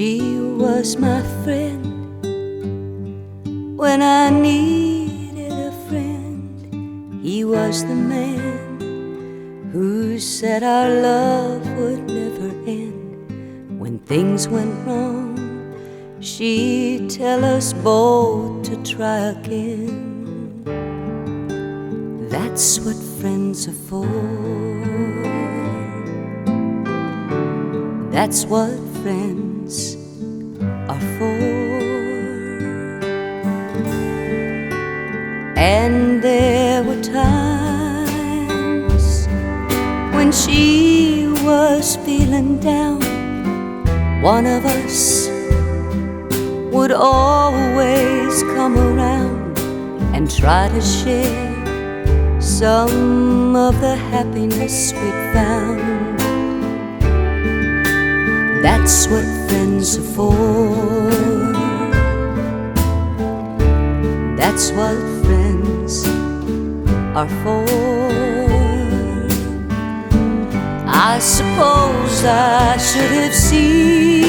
my friend when I needed a friend. He was the man who said our love would never end. When things went wrong, she'd tell us both to try again. That's what friends are for. That's what friends are for. And there were times when she was feeling down. One of us would always come around and try to share some of the happiness we'd found. That's what friends are for. That's what friends are for. I suppose I should have seen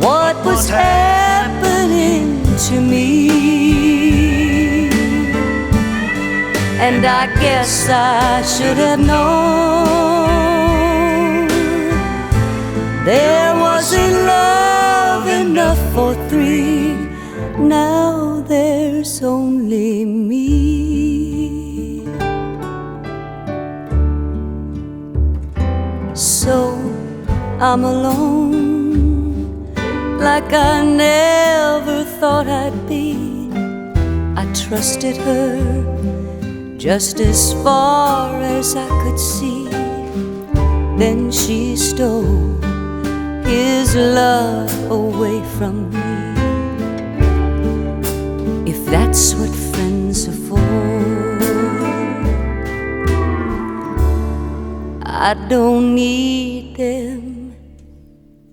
what was happening to me. And I guess I should have known three. Now there's only me. So I'm alone, like I never thought I'd be. I trusted her just as far as I could see. Then she stole his love away from me. If that's what friends are for, I don't need them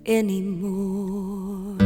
anymore.